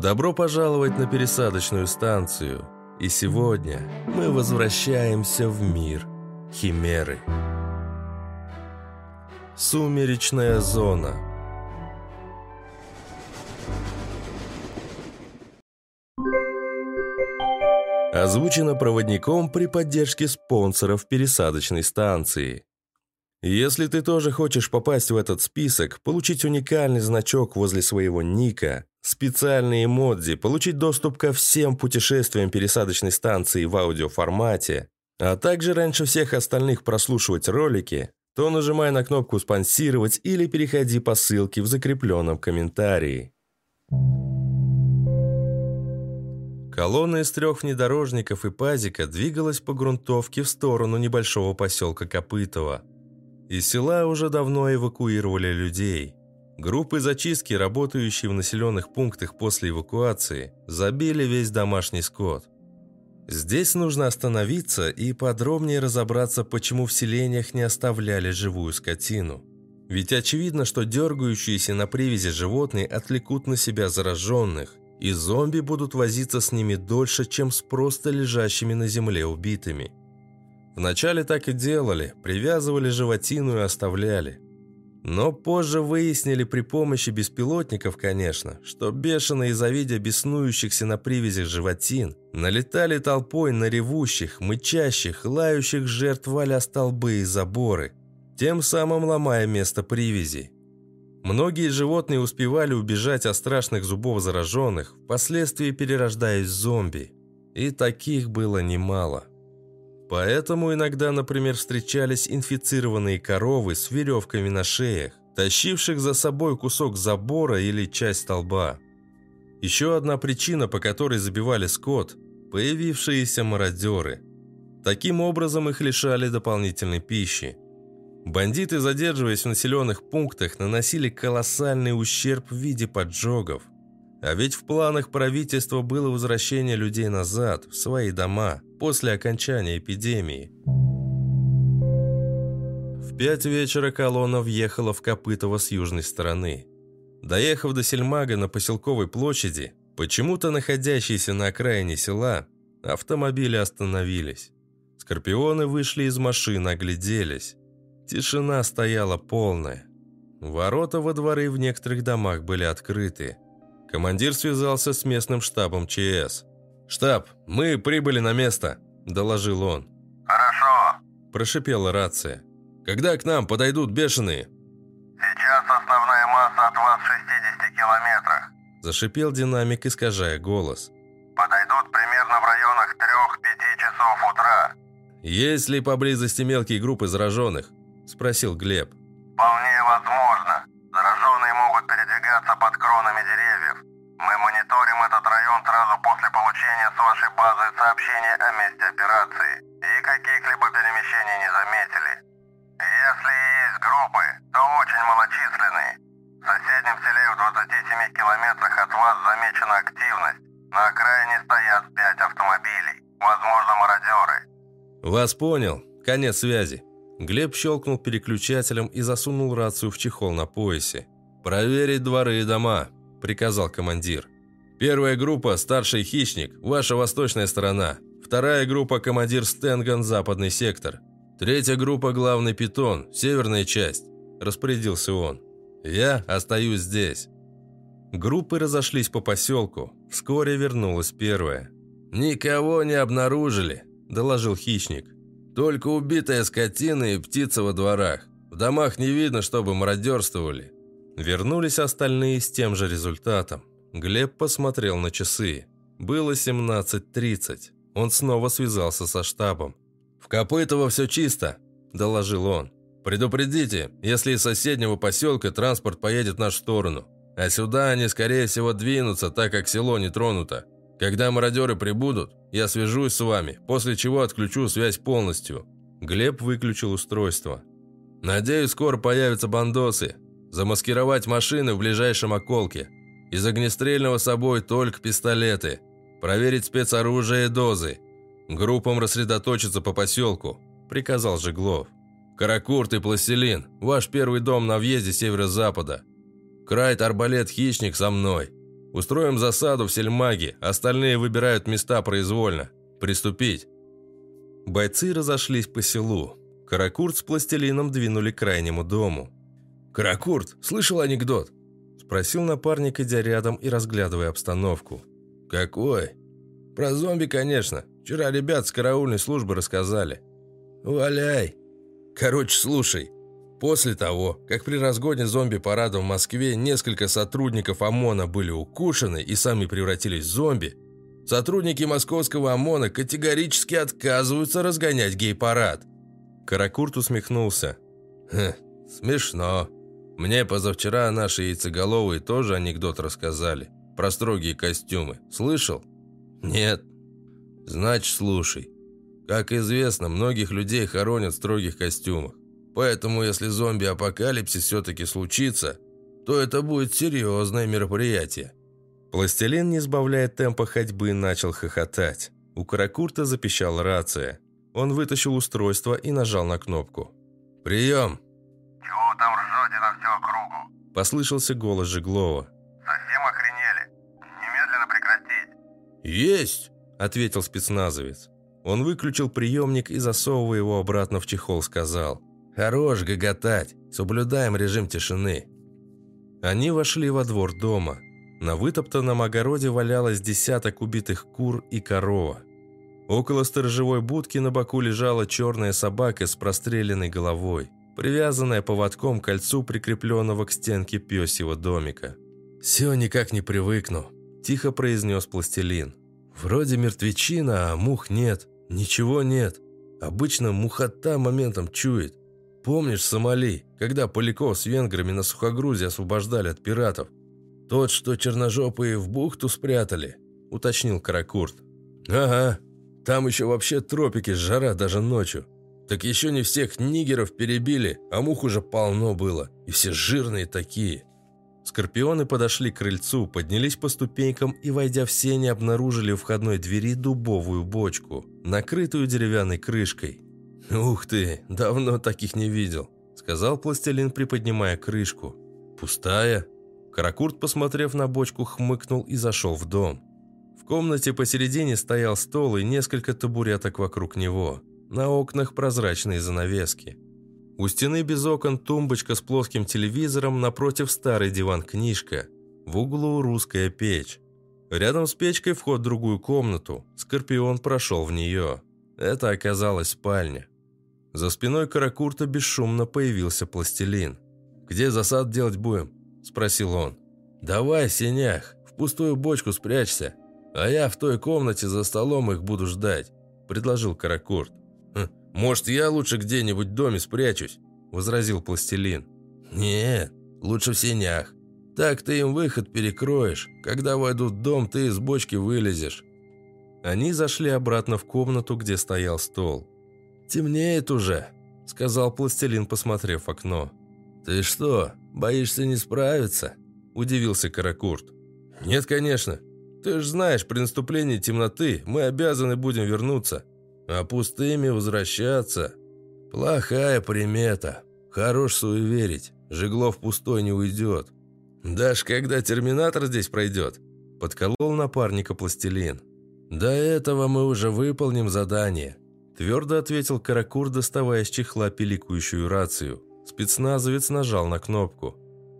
Добро пожаловать на пересадочную станцию. И сегодня мы возвращаемся в мир Химеры. Сумеречная зона. Озвучено проводником при поддержке спонсоров пересадочной станции. Если ты тоже хочешь попасть в этот список, получить уникальный значок возле своего ника, специальные эмодзи, получить доступ ко всем путешествиям пересадочной станции в аудиоформате, а также раньше всех остальных прослушивать ролики, то нажимай на кнопку «Спонсировать» или переходи по ссылке в закрепленном комментарии. Колонна из трех внедорожников и пазика двигалась по грунтовке в сторону небольшого поселка Копытово. Из села уже давно эвакуировали людей. Группы зачистки, работающие в населенных пунктах после эвакуации, забили весь домашний скот. Здесь нужно остановиться и подробнее разобраться, почему в селениях не оставляли живую скотину. Ведь очевидно, что дергающиеся на привязи животные отвлекут на себя зараженных, и зомби будут возиться с ними дольше, чем с просто лежащими на земле убитыми – Вначале так и делали, привязывали животину и оставляли. Но позже выяснили при помощи беспилотников, конечно, что бешеные, завидя беснующихся на привязях животин, налетали толпой на ревущих, мычащих, лающих жертв валя столбы и заборы, тем самым ломая место привязи. Многие животные успевали убежать от страшных зубов зараженных, впоследствии перерождаясь в зомби. И таких было немало. Поэтому иногда, например, встречались инфицированные коровы с веревками на шеях, тащивших за собой кусок забора или часть столба. Еще одна причина, по которой забивали скот – появившиеся мародеры. Таким образом их лишали дополнительной пищи. Бандиты, задерживаясь в населенных пунктах, наносили колоссальный ущерб в виде поджогов. А ведь в планах правительства было возвращение людей назад, в свои дома – после окончания эпидемии. В пять вечера колонна въехала в Копытово с южной стороны. Доехав до Сельмага на поселковой площади, почему-то находящейся на окраине села, автомобили остановились. Скорпионы вышли из машин, огляделись. Тишина стояла полная. Ворота во дворы в некоторых домах были открыты. Командир связался с местным штабом ЧС. «Штаб, мы прибыли на место», – доложил он. «Хорошо», – прошипела рация. «Когда к нам подойдут бешеные?» «Сейчас основная масса от вас в 60 километрах», – зашипел динамик, искажая голос. «Подойдут примерно в районах 3-5 часов утра». «Есть ли поблизости мелкие группы зараженных?» – спросил Глеб. «Вполне возможно. Зараженные могут передвигаться под кронами деревьев. Мониторим этот район сразу после получения с вашей базы сообщения о месте операции и каких-либо перемещений не заметили. Если и есть группы, то очень малочисленные. В соседнем селе в 27 километрах от вас замечена активность. На окраине стоят пять автомобилей. Возможно, мародеры. Вас понял. Конец связи. Глеб щелкнул переключателем и засунул рацию в чехол на поясе. «Проверить дворы и дома приказал командир. «Первая группа – старший хищник, ваша восточная сторона. Вторая группа – командир Стенган, западный сектор. Третья группа – главный питон, северная часть», – распорядился он. «Я остаюсь здесь». Группы разошлись по поселку. Вскоре вернулась первая. «Никого не обнаружили», – доложил хищник. «Только убитая скотина и птица во дворах. В домах не видно, чтобы мародерствовали. Вернулись остальные с тем же результатом. Глеб посмотрел на часы. Было 17.30. Он снова связался со штабом. «В Копытово все чисто», – доложил он. «Предупредите, если из соседнего поселка транспорт поедет в нашу сторону. А сюда они, скорее всего, двинутся, так как село не тронуто. Когда мародеры прибудут, я свяжусь с вами, после чего отключу связь полностью». Глеб выключил устройство. «Надеюсь, скоро появятся бандосы. Замаскировать машины в ближайшем околке. Из огнестрельного собой только пистолеты. Проверить спецоружие и дозы. Группам рассредоточиться по поселку», – приказал Жеглов. «Каракурт и Пластилин, ваш первый дом на въезде северо-запада. Крайт, арбалет, хищник со мной. Устроим засаду в сельмаге, остальные выбирают места произвольно. Приступить!» Бойцы разошлись по селу. Каракурт с пластилином двинули к крайнему дому. «Каракурт, слышал анекдот?» Спросил напарник, идя рядом и разглядывая обстановку. «Какой?» «Про зомби, конечно. Вчера ребят с караульной службы рассказали». «Валяй!» «Короче, слушай. После того, как при разгоне зомби-парада в Москве несколько сотрудников ОМОНа были укушены и сами превратились в зомби, сотрудники московского ОМОНа категорически отказываются разгонять гей-парад. Каракурт усмехнулся. «Хм, смешно. Мне позавчера наши яйцеголовые тоже анекдот рассказали. Про строгие костюмы. Слышал? Нет. Значит, слушай. Как известно, многих людей хоронят в строгих костюмах. Поэтому, если зомби-апокалипсис все-таки случится, то это будет серьезное мероприятие. Пластилин, не сбавляя темпа ходьбы, начал хохотать. У Каракурта запищала рация. Он вытащил устройство и нажал на кнопку. «Прием!» «Чего там ржете на всю округу?» Послышался голос Жеглова. «Совсем охренели? Немедленно прекратить!» «Есть!» – ответил спецназовец. Он выключил приемник и, засовывая его обратно в чехол, сказал. «Хорош гоготать. Соблюдаем режим тишины». Они вошли во двор дома. На вытоптанном огороде валялось десяток убитых кур и корова. Около сторожевой будки на боку лежала черная собака с простреленной головой, привязанная поводком к кольцу, прикрепленного к стенке пёсьего домика. «Все никак не привыкну», – тихо произнес пластилин. «Вроде мертвечина, а мух нет, ничего нет. Обычно мухота моментом чует. Помнишь Сомали, когда Поляков с венграми на сухогрузе освобождали от пиратов? Тот, что черножопые в бухту спрятали, уточнил Каракурт. Ага, там еще вообще тропики, жара даже ночью. Так еще не всех нигеров перебили, а мух уже полно было, и все жирные такие. Скорпионы подошли к крыльцу, поднялись по ступенькам и, войдя в сени, обнаружили у входной двери дубовую бочку, накрытую деревянной крышкой. «Ух ты, давно таких не видел», — сказал пластилин, приподнимая крышку. «Пустая?» Каракурт, посмотрев на бочку, хмыкнул и зашел в дом. В комнате посередине стоял стол и несколько табуреток вокруг него. На окнах прозрачные занавески. У стены без окон тумбочка с плоским телевизором, напротив старый диван-книжка. В углу русская печь. Рядом с печкой вход в другую комнату. Скорпион прошел в нее. Это оказалась спальня. За спиной Каракурта бесшумно появился пластилин. «Где засад делать будем?» – спросил он. «Давай, синях, в пустую бочку спрячься, а я в той комнате за столом их буду ждать», – предложил Каракурт. «Хм, «Может, я лучше где-нибудь в доме спрячусь?» – возразил пластилин. «Нет, лучше в синях. Так ты им выход перекроешь. Когда войдут в дом, ты из бочки вылезешь». Они зашли обратно в комнату, где стоял стол. «Темнеет уже», — сказал пластилин, посмотрев в окно. «Ты что, боишься не справиться?» – удивился Каракурт. «Нет, конечно. Ты ж знаешь, при наступлении темноты мы обязаны будем вернуться. А пустыми возвращаться – плохая примета. Хорош суеверить. Жеглов пустой не уйдет. Даже когда терминатор здесь пройдет», – подколол напарника пластилин. «До этого мы уже выполним задание». Твердо ответил Каракур, доставая из чехла пиликующую рацию. Спецназовец нажал на кнопку.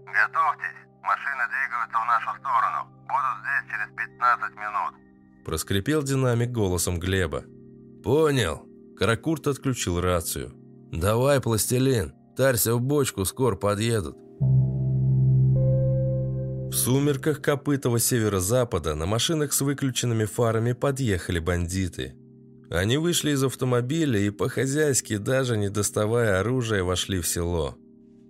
«Готовьтесь, машины двигаются в нашу сторону. Будут здесь через 15 минут». Проскрипел динамик голосом Глеба. «Понял». Каракурт отключил рацию. «Давай, пластилин, тарься в бочку, скоро подъедут». В сумерках Копытова северо-запада на машинах с выключенными фарами подъехали бандиты. Они вышли из автомобиля и по-хозяйски, даже не доставая оружия, вошли в село.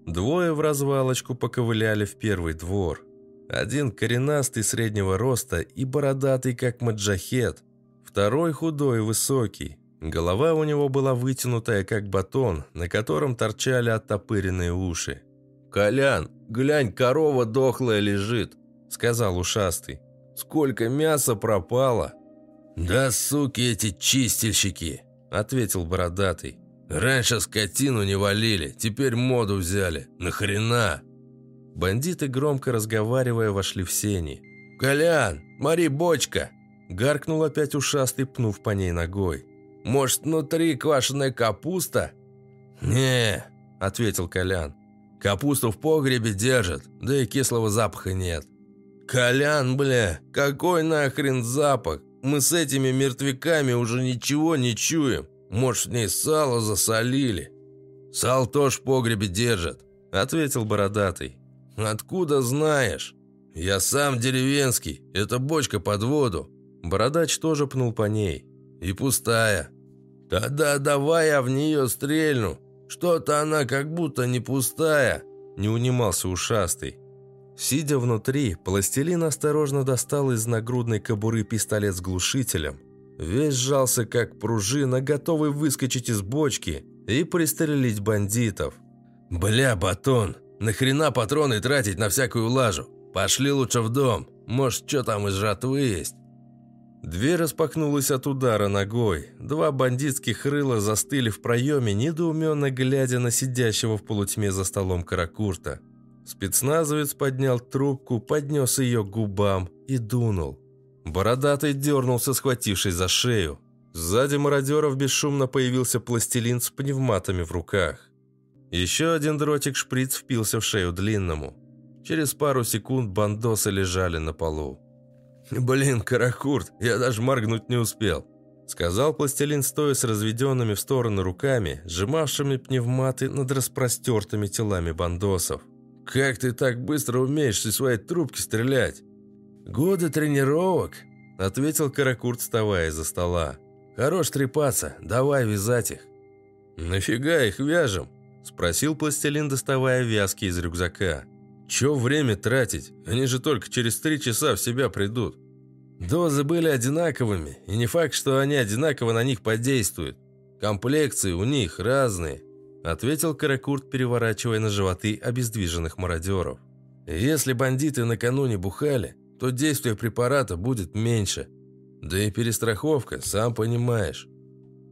Двое в развалочку поковыляли в первый двор. Один коренастый среднего роста и бородатый, как маджахет. Второй худой и высокий. Голова у него была вытянутая, как батон, на котором торчали оттопыренные уши. «Колян, глянь, корова дохлая лежит», — сказал ушастый. «Сколько мяса пропало!» «Да, суки эти чистильщики!» – ответил бородатый. «Раньше скотину не валили, теперь моду взяли. Нахрена?» Бандиты, громко разговаривая, вошли в сени. «Колян, Мари, бочка!» Гаркнул опять ушастый, пнув по ней ногой. «Может, внутри квашеная капуста?» «Не», — ответил Колян. «Капусту в погребе держат, да и кислого запаха нет». «Колян, бля, какой нахрен запах? Мы с этими мертвяками уже ничего не чуем. Может, в ней сало засолили?» «Сал тоже в погребе держат», — ответил бородатый. «Откуда знаешь?» «Я сам деревенский, это бочка под воду». Бородач тоже пнул по ней. «И пустая». «Тогда давай я в нее стрельну. Что-то она как будто не пустая», — не унимался ушастый. Сидя внутри, пластилин осторожно достал из нагрудной кобуры пистолет с глушителем. Весь сжался, как пружина, готовый выскочить из бочки и пристрелить бандитов. «Бля, батон, нахрена патроны тратить на всякую лажу? Пошли лучше в дом, может, что там из жатвы есть?» Дверь распахнулась от удара ногой. Два бандитских рыла застыли в проеме, недоуменно глядя на сидящего в полутьме за столом Каракурта. Спецназовец поднял трубку, поднес ее к губам и дунул. Бородатый дернулся, схватившись за шею. Сзади мародеров бесшумно появился пластилин с пневматами в руках. Еще один дротик-шприц впился в шею длинному. Через пару секунд бандосы лежали на полу. «Блин, Каракурт, я даже моргнуть не успел», сказал пластилин, стоя с разведенными в стороны руками, сжимавшими пневматы над распростертыми телами бандосов. «Как ты так быстро умеешь из своей трубки стрелять?» «Годы тренировок», — ответил Каракурт, вставая из-за стола. «Хорош трепаться, давай вязать их». «Нафига их вяжем?» — спросил пластилин, доставая вязки из рюкзака. «Чё время тратить? Они же только через три часа в себя придут». Дозы были одинаковыми, и не факт, что они одинаково на них подействуют. Комплекции у них разные ответил Каракурт, переворачивая на животы обездвиженных мародеров. «Если бандиты накануне бухали, то действие препарата будет меньше. Да и перестраховка, сам понимаешь».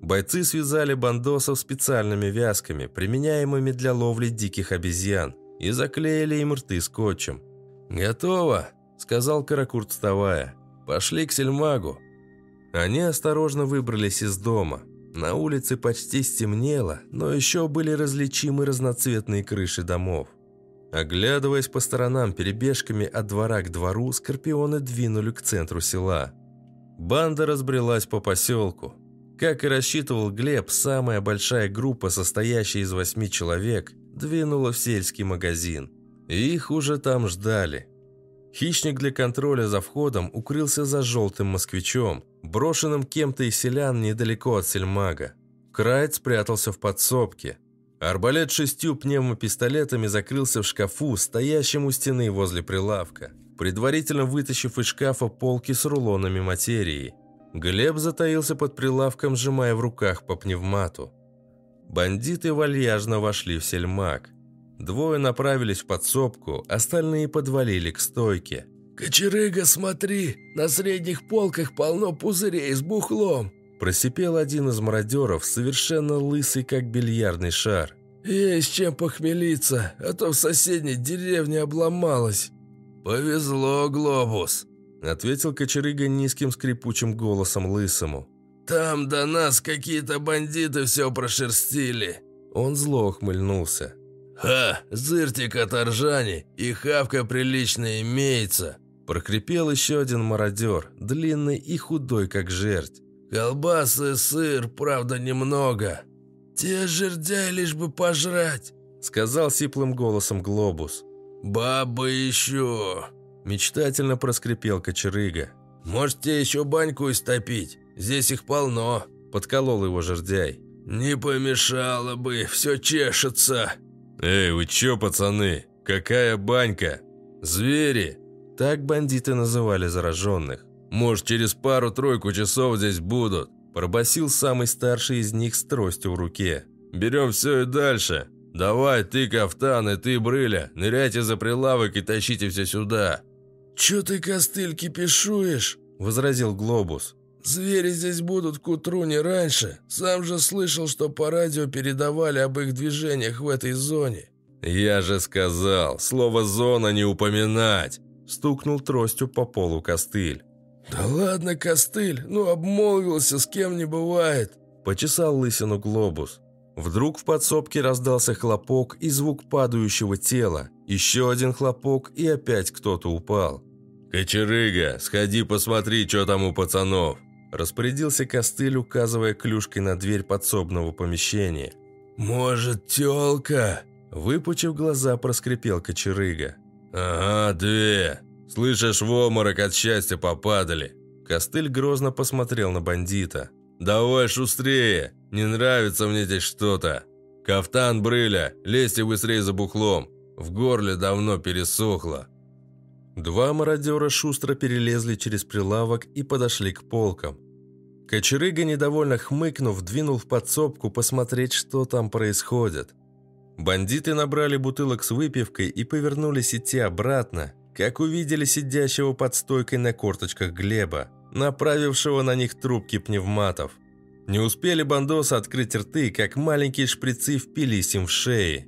Бойцы связали бандосов специальными вязками, применяемыми для ловли диких обезьян, и заклеили им рты скотчем. «Готово», — сказал Каракурт, вставая. «Пошли к сельмагу». Они осторожно выбрались из дома. На улице почти стемнело, но еще были различимы разноцветные крыши домов. Оглядываясь по сторонам перебежками от двора к двору, скорпионы двинули к центру села. Банда разбрелась по поселку. Как и рассчитывал Глеб, самая большая группа, состоящая из восьми человек, двинула в сельский магазин. И их уже там ждали. Хищник для контроля за входом укрылся за желтым москвичом, брошенным кем-то из селян недалеко от сельмага. Крайт спрятался в подсобке. Арбалет шестью пневмопистолетами закрылся в шкафу, стоящем у стены возле прилавка, предварительно вытащив из шкафа полки с рулонами материи. Глеб затаился под прилавком, сжимая в руках по пневмату. Бандиты вальяжно вошли в сельмаг. Двое направились в подсобку, остальные подвалили к стойке. «Кочерыга, смотри, на средних полках полно пузырей с бухлом!» Просипел один из мародеров, совершенно лысый, как бильярдный шар. «Есть чем похмелиться, а то в соседней деревне обломалось». «Повезло, Глобус», — ответил кочерыга низким скрипучим голосом лысому. «Там до нас какие-то бандиты все прошерстили». Он зло ухмыльнулся. «Ха, зыртик от Оржани, и хавка приличная имеется!» Прокрепел еще один мародер, длинный и худой, как жерть. «Колбасы, сыр, правда, немного. Те жердяй лишь бы пожрать», — сказал сиплым голосом Глобус. «Бабы еще!» — мечтательно проскрипел кочерыга. «Может, тебе еще баньку истопить? Здесь их полно», — подколол его жердяй. «Не помешало бы, все чешется», «Эй, вы чё, пацаны? Какая банька? Звери!» Так бандиты называли зараженных. «Может, через пару-тройку часов здесь будут?» Пробасил самый старший из них с тростью в руке. «Берем все и дальше. Давай, ты, кафтан, и ты, брыля, ныряйте за прилавок и тащите все сюда». «Чё ты, костыль, кипишуешь?» – возразил Глобус. «Звери здесь будут к утру не раньше. Сам же слышал, что по радио передавали об их движениях в этой зоне». «Я же сказал, слово «зона» не упоминать!» Стукнул тростью по полу костыль. «Да ладно, костыль, ну обмолвился, с кем не бывает!» Почесал лысину глобус. Вдруг в подсобке раздался хлопок и звук падающего тела. Еще один хлопок, и опять кто-то упал. «Кочерыга, сходи посмотри, что там у пацанов!» Распорядился костыль, указывая клюшкой на дверь подсобного помещения. «Может, тёлка?» Выпучив глаза, проскрипел кочерыга. «Ага, две. Слышишь, в обморок от счастья попадали». Костыль грозно посмотрел на бандита. «Давай шустрее! Не нравится мне здесь что-то! Кафтан брыля, лезьте быстрее за бухлом! В горле давно пересохло!» Два мародера шустро перелезли через прилавок и подошли к полкам. Кочерыга, недовольно хмыкнув, двинул в подсобку посмотреть, что там происходит. Бандиты набрали бутылок с выпивкой и повернулись идти обратно, как увидели сидящего под стойкой на корточках Глеба, направившего на них трубки пневматов. Не успели бандосы открыть рты, как маленькие шприцы впились им в шеи.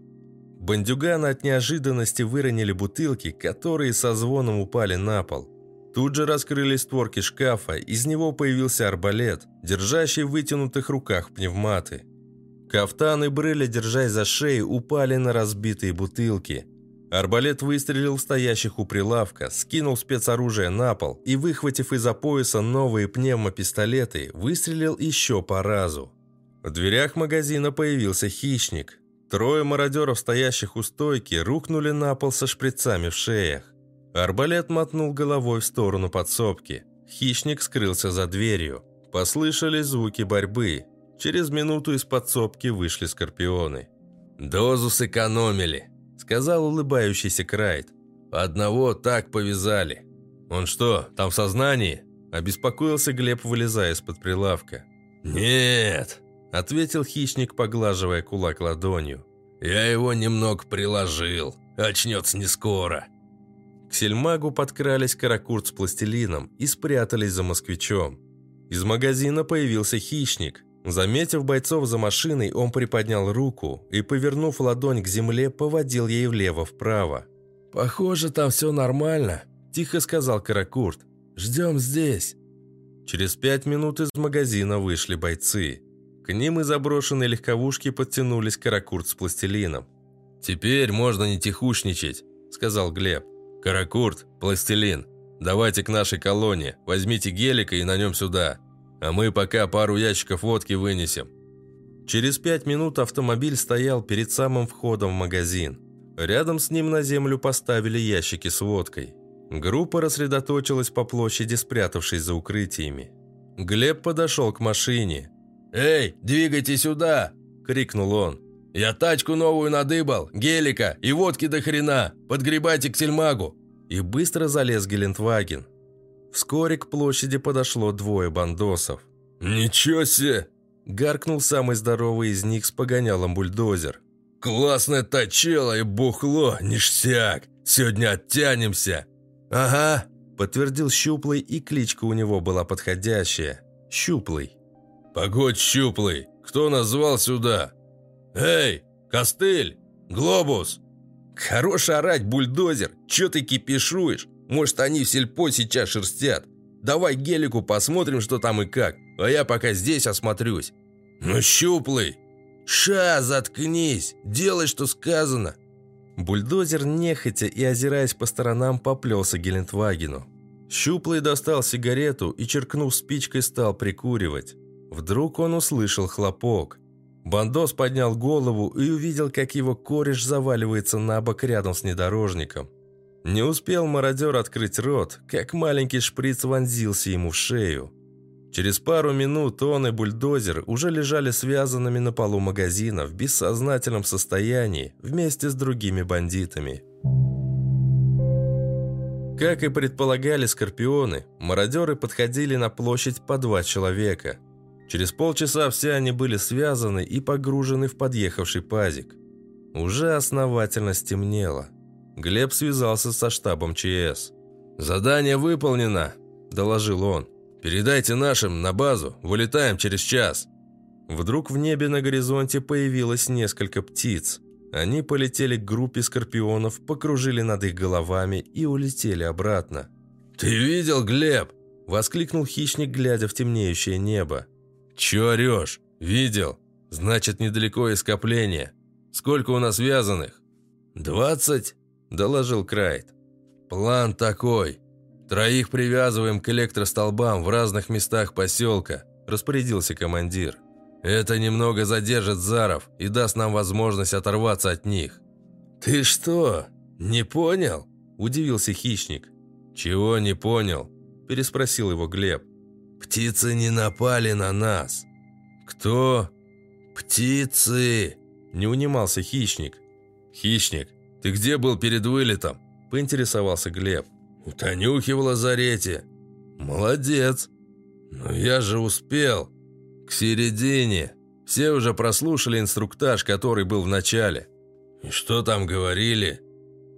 Бандюганы от неожиданности выронили бутылки, которые со звоном упали на пол. Тут же раскрылись створки шкафа, из него появился арбалет, держащий в вытянутых руках пневматы. Кафтан и брыля, держась за шеи, упали на разбитые бутылки. Арбалет выстрелил в стоящих у прилавка, скинул спецоружие на пол и, выхватив из-за пояса новые пневмопистолеты, выстрелил еще по разу. В дверях магазина появился хищник. Трое мародеров, стоящих у стойки, рухнули на пол со шприцами в шеях. Арбалет мотнул головой в сторону подсобки. Хищник скрылся за дверью. Послышались звуки борьбы. Через минуту из подсобки вышли скорпионы. «Дозу сэкономили», — сказал улыбающийся Крайт. «Одного так повязали». «Он что, там в сознании?» — обеспокоился Глеб, вылезая из-под прилавка. «Нет», — ответил хищник, поглаживая кулак ладонью. «Я его немного приложил. Очнется не скоро». Сельмагу подкрались каракурт с пластилином и спрятались за москвичом. Из магазина появился хищник. Заметив бойцов за машиной, он приподнял руку и, повернув ладонь к земле, поводил ей влево-вправо. «Похоже, там все нормально», – тихо сказал Каракурт. «Ждем здесь». Через пять минут из магазина вышли бойцы. К ним из заброшенной легковушки подтянулись Каракурт с пластилином. «Теперь можно не тихушничать», – сказал Глеб. «Каракурт, пластилин, давайте к нашей колонии, возьмите гелика и на нем сюда». А мы пока пару ящиков водки вынесем». Через пять минут автомобиль стоял перед самым входом в магазин. Рядом с ним на землю поставили ящики с водкой. Группа рассредоточилась по площади, спрятавшись за укрытиями. Глеб подошел к машине. «Эй, двигайте сюда!» – крикнул он. «Я тачку новую надыбал, гелика и водки до хрена! Подгребайте к сельмагу!» И быстро залез Гелендваген. Вскоре к площади подошло двое бандосов. «Ничего себе!» – гаркнул самый здоровый из них с погонялом бульдозер. «Классное точело и бухло, ништяк! Сегодня оттянемся!» «Ага!» – подтвердил Щуплый, и кличка у него была подходящая – Щуплый. «Погодь, Щуплый! Кто назвал сюда?» «Эй, Костыль! Глобус!» «Хорош орать, бульдозер! Чё ты кипишуешь? Может, они в сельпо сейчас шерстят. Давай гелику посмотрим, что там и как, а я пока здесь осмотрюсь». «Ну, щуплый!» «Ша, заткнись! Делай, что сказано!» Бульдозер, нехотя и озираясь по сторонам, поплелся Гелендвагену. Щуплый достал сигарету и, черкнув спичкой, стал прикуривать. Вдруг он услышал хлопок. Бандос поднял голову и увидел, как его кореш заваливается на бок рядом с внедорожником. Не успел мародер открыть рот, как маленький шприц вонзился ему в шею. Через пару минут он и бульдозер уже лежали связанными на полу магазина в бессознательном состоянии вместе с другими бандитами. Как и предполагали скорпионы, мародеры подходили на площадь по два человека. Через полчаса все они были связаны и погружены в подъехавший пазик. Уже основательно стемнело. Глеб связался со штабом ЧС. «Задание выполнено», – доложил он. «Передайте нашим на базу, вылетаем через час». Вдруг в небе на горизонте появилось несколько птиц. Они полетели к группе скорпионов, покружили над их головами и улетели обратно. «Ты видел, Глеб?» – воскликнул хищник, глядя в темнеющее небо. «Чё орёшь? Видел? Значит, недалеко и скопление. Сколько у нас вязаных?» «Двадцать?» – доложил Крайт. «План такой. Троих привязываем к электростолбам в разных местах поселка», – распорядился командир. «Это немного задержит Заров и даст нам возможность оторваться от них». «Ты что, не понял?» – удивился хищник. «Чего не понял?» – переспросил его Глеб. «Птицы не напали на нас». «Кто?» «Птицы!» – не унимался хищник. «Хищник, ты где был перед вылетом?» – поинтересовался Глеб. «У Танюхи в лазарете». «Молодец!» «Но я же успел!» «К середине. Все уже прослушали инструктаж, который был в начале». «И что там говорили?»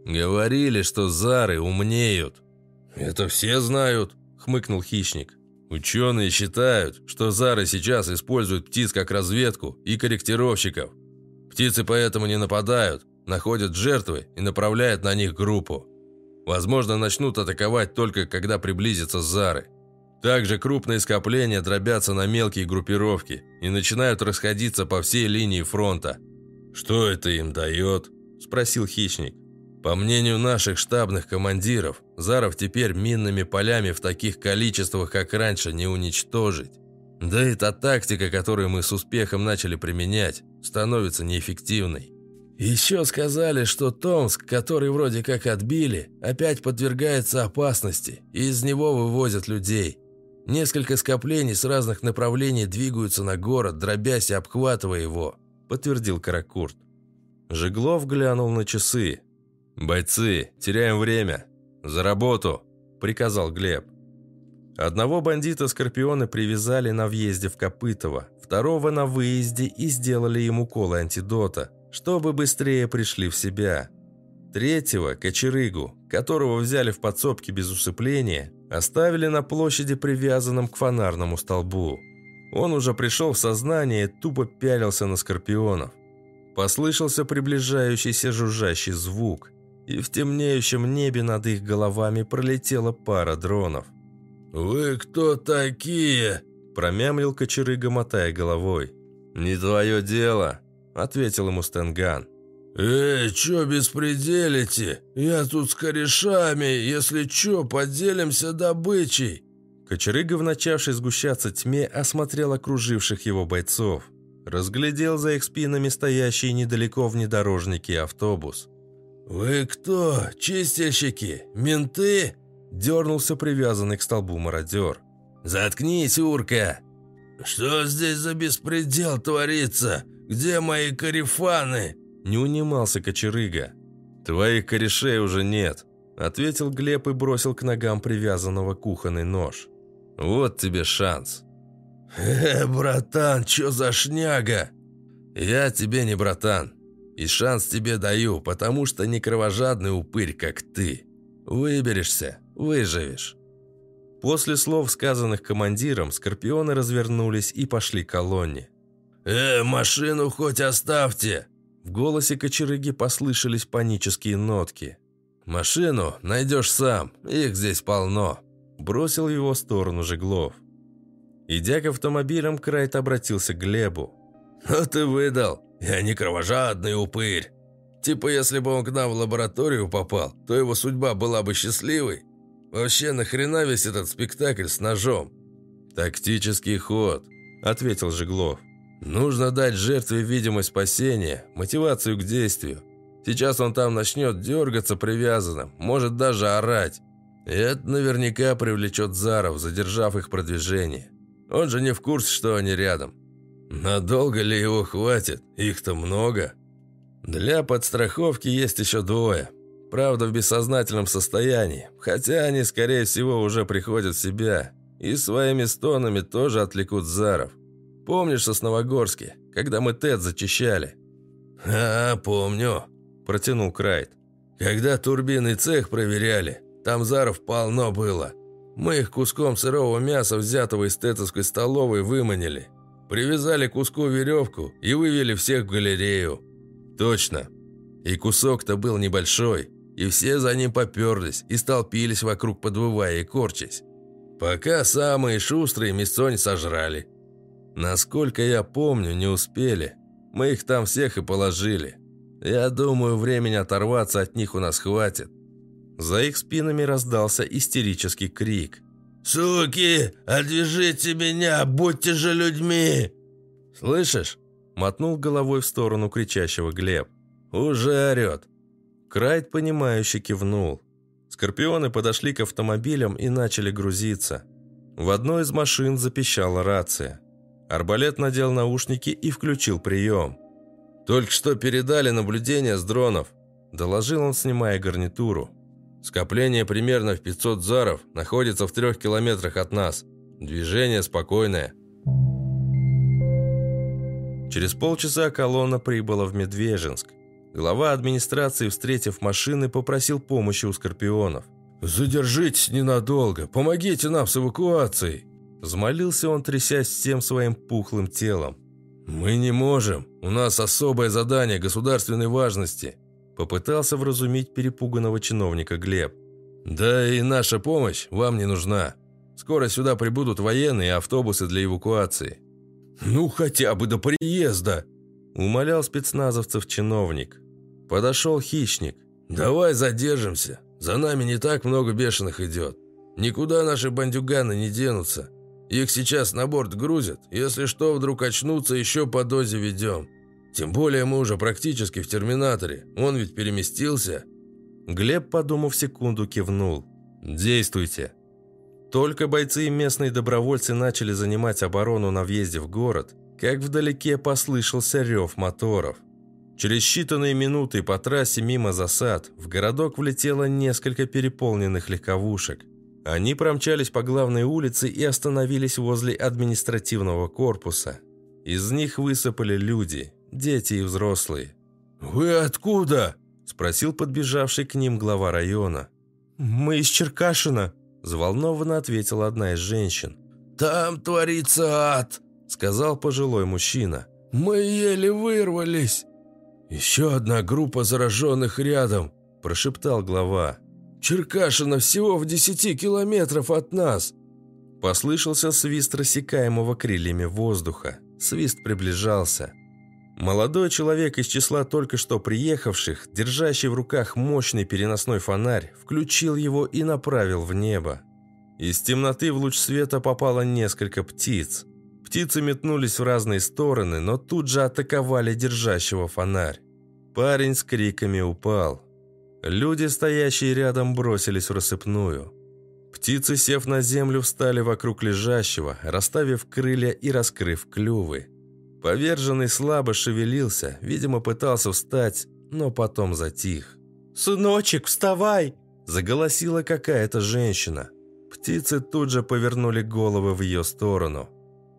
«Говорили, что зары умнеют». «Это все знают», — хмыкнул хищник. «Ученые считают, что зары сейчас используют птиц как разведку и корректировщиков. Птицы поэтому не нападают, находят жертвы и направляют на них группу. Возможно, начнут атаковать только когда приблизятся зары. Также крупные скопления дробятся на мелкие группировки и начинают расходиться по всей линии фронта. «Что это им дает?» – спросил хищник. По мнению наших штабных командиров, Заров теперь минными полями в таких количествах, как раньше, не уничтожить. Да и та тактика, которую мы с успехом начали применять, становится неэффективной. Еще сказали, что Томск, который вроде как отбили, опять подвергается опасности, и из него вывозят людей. Несколько скоплений с разных направлений двигаются на город, дробясь и обхватывая его», – подтвердил Каракурт. Жеглов глянул на часы. «Бойцы, теряем время. За работу!» – приказал Глеб. Одного бандита Скорпионы привязали на въезде в Копытово, второго на выезде и сделали ему уколы антидота, чтобы быстрее пришли в себя. Третьего, Кочерыгу, которого взяли в подсобке без усыпления, оставили на площади, привязанном к фонарному столбу. Он уже пришел в сознание и тупо пялился на скорпионов. Послышался приближающийся жужжащий звук, и в темнеющем небе над их головами пролетела пара дронов. «Вы кто такие?» – промямлил кочерыга, мотая головой. «Не твое дело», – ответил ему Стенган. «Эй, чё беспределите? Я тут с корешами, если чё, поделимся добычей!» Кочерыга в начавшей сгущаться тьме осмотрел окруживших его бойцов. Разглядел за их спинами стоящий недалеко внедорожники автобус. «Вы кто? Чистильщики? Менты?» Дернулся привязанный к столбу мародер. «Заткнись, урка!» «Что здесь за беспредел творится? Где мои карифаны?» Не унимался кочерыга. «Твоих корешей уже нет», — ответил Глеб и бросил к ногам привязанного кухонный нож. «Вот тебе шанс». «Э, братан, чё за шняга?» «Я тебе не братан. И шанс тебе даю, потому что не кровожадный упырь, как ты. Выберешься, выживешь». После слов, сказанных командиром, скорпионы развернулись и пошли к колонне. «Э, машину хоть оставьте!» В голосе кочерыги послышались панические нотки. «Машину найдешь сам, их здесь полно», – бросил в его сторону Жеглов. Идя к автомобилям, Крайт обратился к Глебу. «Ну ты выдал, я не кровожадный упырь. Типа, если бы он к нам в лабораторию попал, то его судьба была бы счастливой. Вообще, нахрена весь этот спектакль с ножом?» «Тактический ход», – ответил Жеглов. Нужно дать жертве видимость спасения, мотивацию к действию. Сейчас он там начнет дергаться привязанным, может даже орать. И это наверняка привлечет Заров, задержав их продвижение. Он же не в курсе, что они рядом. Надолго ли его хватит? Их-то много. Для подстраховки есть еще двое. Правда, в бессознательном состоянии, хотя они, скорее всего, уже приходят в себя. И своими стонами тоже отвлекут Заров. Помнишь Сосновогорске, когда мы Тед зачищали?» «А, помню», – протянул Крайт. «Когда турбинный цех проверяли, там заров полно было. Мы их куском сырого мяса, взятого из тетовской столовой, выманили. Привязали куску веревку и вывели всех в галерею». «Точно. И кусок-то был небольшой, и все за ним поперлись и столпились вокруг, подвывая и корчась. Пока самые шустрые мясо не сожрали. Насколько я помню, не успели. Мы их там всех и положили. Я думаю, времени оторваться от них у нас хватит. За их спинами раздался истерический крик. «Суки, отвяжите меня, будьте же людьми!» «Слышишь?» – мотнул головой в сторону кричащего Глеб. «Уже орет!» Крайт, понимающе кивнул. Скорпионы подошли к автомобилям и начали грузиться. В одной из машин запищала рация. Арбалет надел наушники и включил прием. «Только что передали наблюдение с дронов», – доложил он, снимая гарнитуру. «Скопление примерно в 500 заров находится в трех километрах от нас. Движение спокойное». Через полчаса колонна прибыла в Медвежинск. Глава администрации, встретив машины, попросил помощи у скорпионов. «Задержитесь ненадолго, помогите нам с эвакуацией!» Взмолился он, трясясь всем своим пухлым телом. «Мы не можем. У нас особое задание государственной важности», попытался вразумить перепуганного чиновника Глеб. «Да и наша помощь вам не нужна. Скоро сюда прибудут военные и автобусы для эвакуации». «Ну, хотя бы до приезда!» умолял спецназовцев чиновник. Подошел хищник. «Давай задержимся. За нами не так много бешеных идет. Никуда наши бандюганы не денутся. Их сейчас на борт грузят. Если что, вдруг очнутся, еще по дозе ведем. Тем более мы уже практически в терминаторе. Он ведь переместился». Глеб, подумав секунду, кивнул. «Действуйте». Только бойцы и местные добровольцы начали занимать оборону на въезде в город, как вдалеке послышался рев моторов. Через считанные минуты по трассе мимо засад в городок влетело несколько переполненных легковушек. Они промчались по главной улице и остановились возле административного корпуса. Из них высыпали люди, дети и взрослые. «Вы откуда?» – спросил подбежавший к ним глава района. «Мы из Черкашина», – взволнованно ответила одна из женщин. «Там творится ад», – сказал пожилой мужчина. «Мы еле вырвались». «Еще одна группа зараженных рядом», – прошептал глава. «Черкашина всего в десяти километров от нас!» Послышался свист рассекаемого крыльями воздуха. Свист приближался. Молодой человек из числа только что приехавших, держащий в руках мощный переносной фонарь, включил его и направил в небо. Из темноты в луч света попало несколько птиц. Птицы метнулись в разные стороны, но тут же атаковали держащего фонарь. Парень с криками упал. Люди, стоящие рядом, бросились в рассыпную. Птицы, сев на землю, встали вокруг лежащего, расставив крылья и раскрыв клювы. Поверженный слабо шевелился, видимо, пытался встать, но потом затих. «Сыночек, вставай!» – заголосила какая-то женщина. Птицы тут же повернули головы в ее сторону.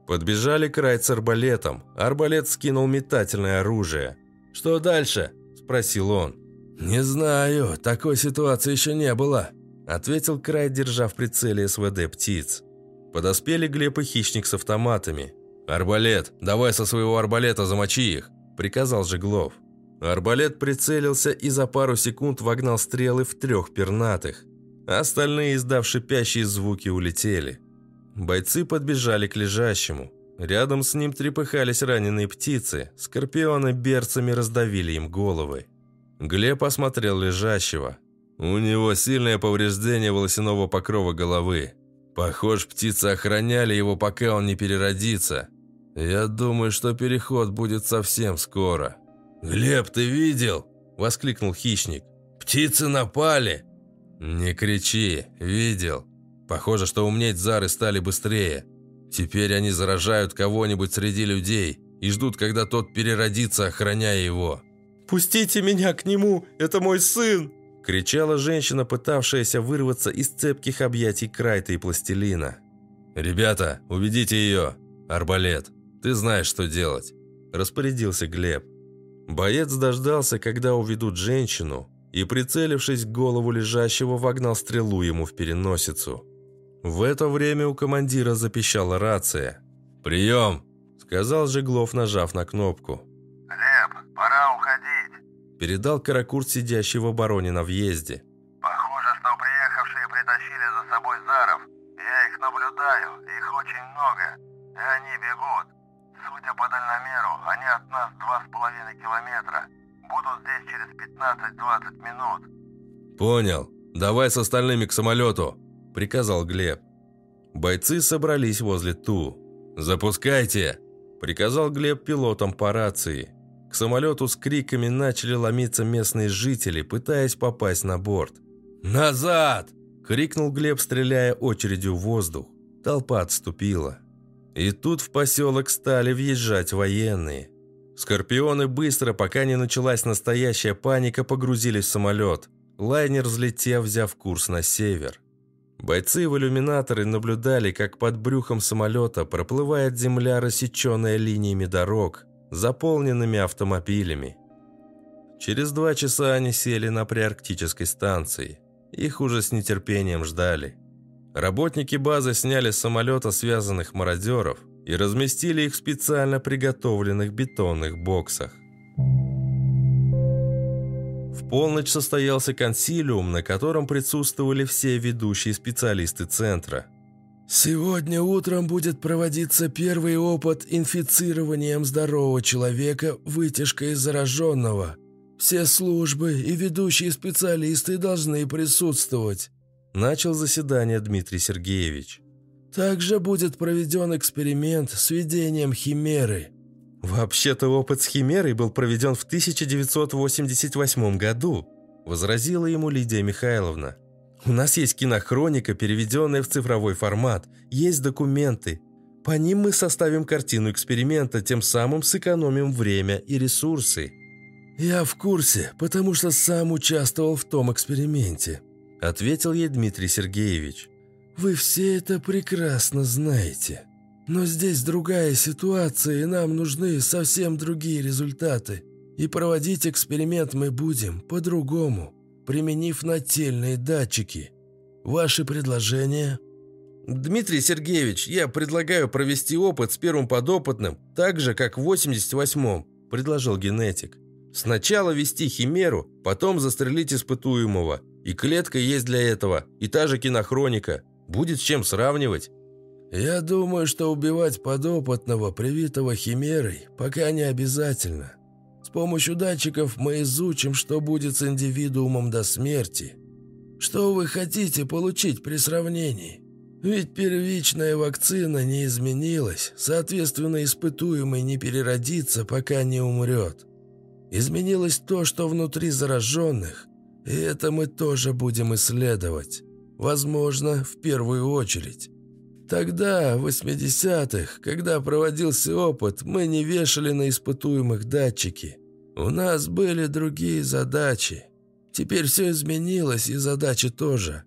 Подбежали край с арбалетом. Арбалет скинул метательное оружие. «Что дальше?» – спросил он. «Не знаю, такой ситуации еще не было», – ответил Край, держа в прицеле СВД птиц. Подоспели Глеб и Хищник с автоматами. «Арбалет, давай со своего арбалета замочи их», – приказал Жеглов. Арбалет прицелился и за пару секунд вогнал стрелы в трех пернатых. Остальные, издав шипящие звуки, улетели. Бойцы подбежали к лежащему. Рядом с ним трепыхались раненые птицы. Скорпионы берцами раздавили им головы. Глеб осмотрел лежащего. У него сильное повреждение волосяного покрова головы. Похоже, птицы охраняли его, пока он не переродится. Я думаю, что переход будет совсем скоро. «Глеб, ты видел?» – воскликнул хищник. «Птицы напали!» «Не кричи, видел. Похоже, что умнеть зары стали быстрее. Теперь они заражают кого-нибудь среди людей и ждут, когда тот переродится, охраняя его». «Пустите меня к нему! Это мой сын!» кричала женщина, пытавшаяся вырваться из цепких объятий Крайта и Пластилина. «Ребята, уведите ее! Арбалет, ты знаешь, что делать!» распорядился Глеб. Боец дождался, когда уведут женщину, и, прицелившись в голову лежащего, вогнал стрелу ему в переносицу. В это время у командира запищала рация. «Прием!» – сказал Жеглов, нажав на кнопку. «Глеб, пора уходить!» передал Каракурт, сидящий в обороне на въезде. Похоже, что приехавшие притащили за собой заров. Я их наблюдаю, их очень много, и они бегут. По дальномеру, они от нас два с половиной километра. Будут здесь через 15-20 минут. Понял. Давай с остальными к самолету, приказал Глеб. Бойцы собрались возле Ту. «Запускайте!» – приказал Глеб пилотам по рации. К самолету с криками начали ломиться местные жители, пытаясь попасть на борт. «Назад!» – крикнул Глеб, стреляя очередью в воздух. Толпа отступила. И тут в поселок стали въезжать военные. Скорпионы быстро, пока не началась настоящая паника, погрузились в самолет. Лайнер, взлетев, взяв курс на север. Бойцы в иллюминаторы наблюдали, как под брюхом самолета проплывает земля, рассеченная линиями дорог, заполненными автомобилями. Через два часа они сели на приарктической станции. Их уже с нетерпением ждали. Работники базы сняли с самолета связанных мародеров и разместили их в специально приготовленных бетонных боксах. В полночь состоялся консилиум, на котором присутствовали все ведущие специалисты центра. «Сегодня утром будет проводиться первый опыт инфицированием здорового человека вытяжкой зараженного. Все службы и ведущие специалисты должны присутствовать», начал заседание Дмитрий Сергеевич. «Также будет проведен эксперимент с введением химеры». «Вообще-то опыт с Химерой был проведен в 1988 году», – возразила ему Лидия Михайловна. «У нас есть кинохроника, переведенная в цифровой формат, есть документы. По ним мы составим картину эксперимента, тем самым сэкономим время и ресурсы». «Я в курсе, потому что сам участвовал в том эксперименте», – ответил ей Дмитрий Сергеевич. «Вы все это прекрасно знаете». Но здесь другая ситуация, и нам нужны совсем другие результаты. И проводить эксперимент мы будем по-другому, применив нательные датчики. Ваши предложения?» «Дмитрий Сергеевич, я предлагаю провести опыт с первым подопытным, так же, как в 88-м», – предложил генетик. «Сначала вести химеру, потом застрелить испытуемого. И клетка есть для этого, и та же кинохроника. Будет с чем сравнивать». «Я думаю, что убивать подопытного, привитого химерой, пока не обязательно. С помощью датчиков мы изучим, что будет с индивидуумом до смерти. Что вы хотите получить при сравнении? Ведь первичная вакцина не изменилась, соответственно, испытуемый не переродится, пока не умрет. Изменилось то, что внутри зараженных, и это мы тоже будем исследовать. Возможно, в первую очередь». Тогда, в 80-х, когда проводился опыт, мы не вешали на испытуемых датчики. У нас были другие задачи. Теперь все изменилось, и задачи тоже.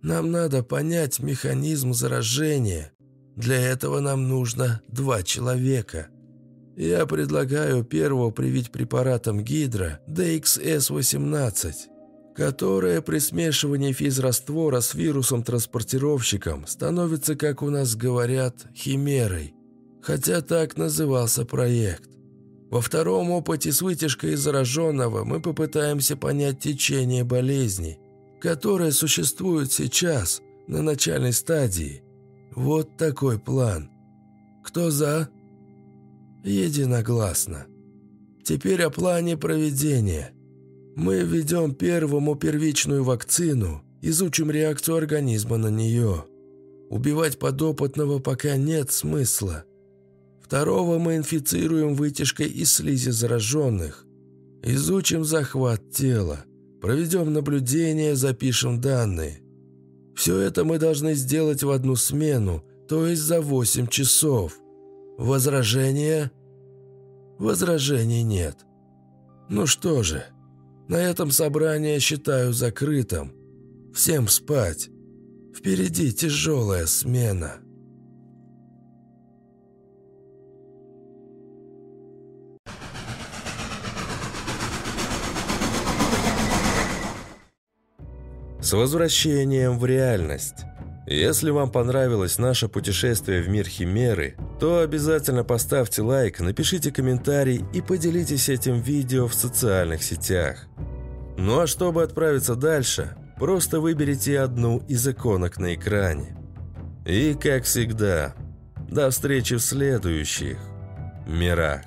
Нам надо понять механизм заражения. Для этого нам нужно два человека. Я предлагаю первого привить препаратом Гидра DXS-18 которая при смешивании физраствора с вирусом-транспортировщиком становится, как у нас говорят, химерой, хотя так назывался проект. Во втором опыте с вытяжкой зараженного мы попытаемся понять течение болезни, которое существует сейчас, на начальной стадии. Вот такой план. Кто за? Единогласно. Теперь о плане проведения – мы введем первому первичную вакцину, изучим реакцию организма на нее. Убивать подопытного пока нет смысла. Второго мы инфицируем вытяжкой из слизи зараженных. Изучим захват тела. Проведем наблюдение, запишем данные. Все это мы должны сделать в одну смену, то есть за 8 часов. Возражения? Возражений нет. Ну что же, на этом собрание считаю закрытым. Всем спать. Впереди тяжелая смена. С возвращением в реальность. Если вам понравилось наше путешествие в мир Химеры, то обязательно поставьте лайк, напишите комментарий и поделитесь этим видео в социальных сетях. Ну а чтобы отправиться дальше, просто выберите одну из иконок на экране. И, как всегда, до встречи в следующих мирах.